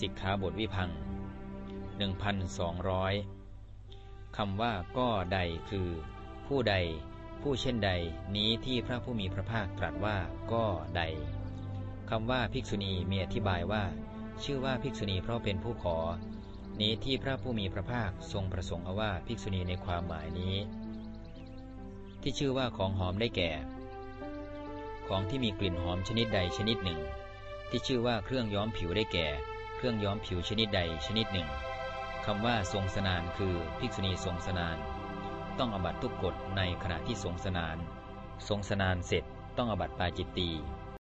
สิกขาบทวิพัง1,200 คำว่าก็ใดคือ ผู้ใด ผู้เช่นใด นี้ที่พระผู้มีพระภาคตรัสว่าก็ใด คำว่าภิกษุณีมีอธิบายว่า ชื่อว่าภิกษุณีเพราะเป็นผู้ขอ นี้ที่พระผู้มีพระภาคทรงประสงค์เอาว่าภิกษุณีในความหมายนี้ ที่ชื่อว่าของหอมได้แก่ ของที่มีกลิ่นหอมชนิดใดชนิดหนึ่ง ที่ชื่อว่าเครื่องย้อมผิวได้แก่ เครื่องย้อมผิวชนิดใดชนิดหนึ่งคำว่าทรงสนานคือภิกษุณีทรงสนาน ต้องอบัตทุกกฎในขณะที่ทรงสนาน ทรงสนานเสร็จต้องอบัตปาจิตตี